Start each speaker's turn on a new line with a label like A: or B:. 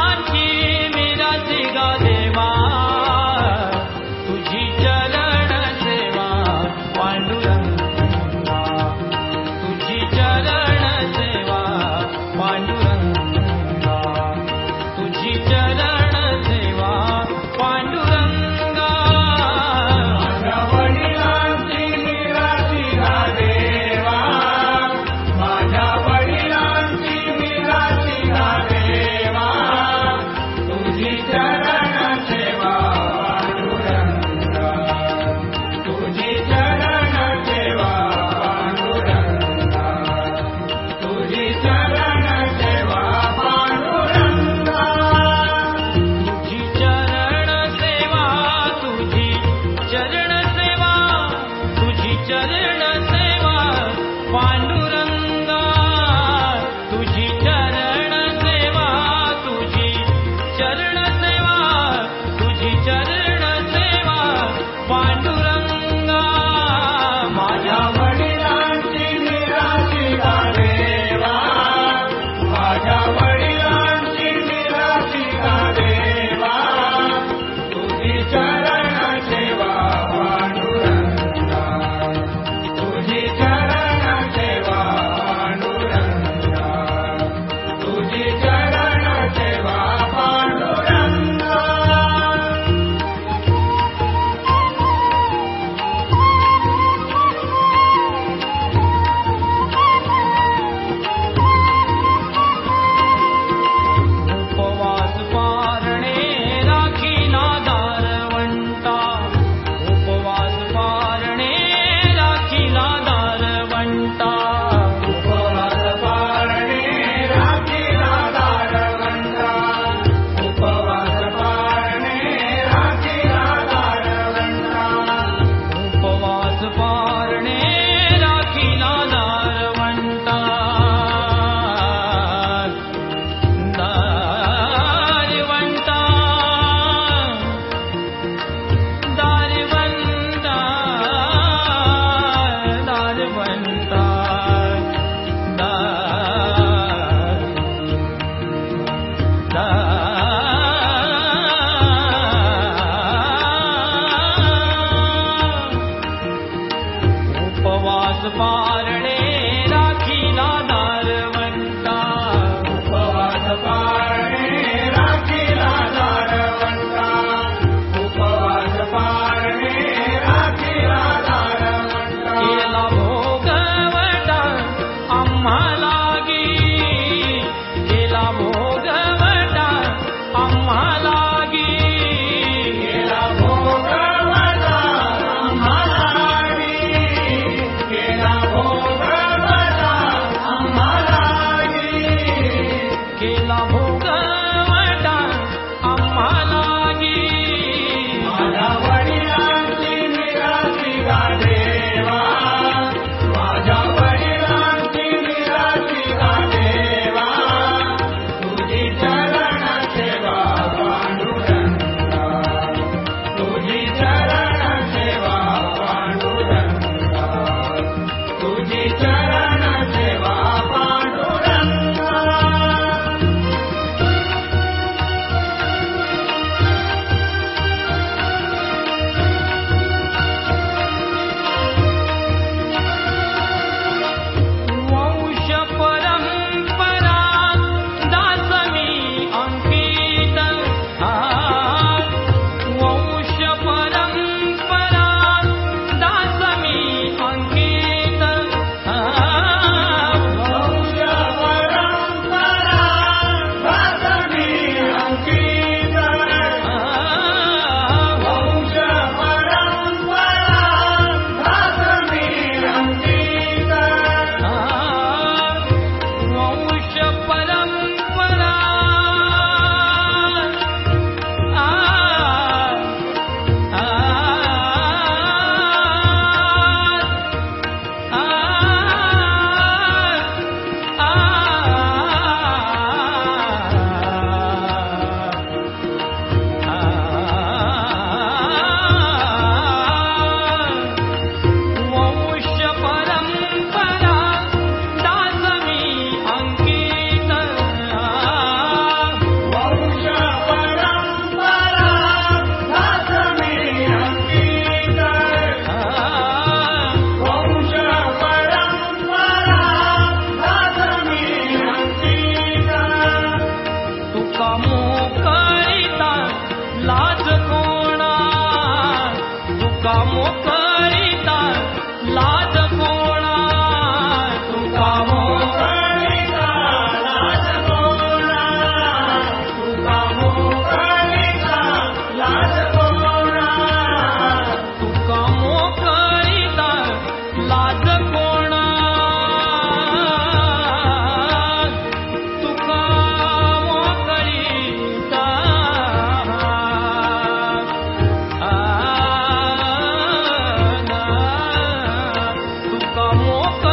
A: मेरा सिगावारण सेवा तुझी चरण सेवा पाण्डुरङ्ग चरण सेवा पांडु उपवास पारणे I'm cơ 我。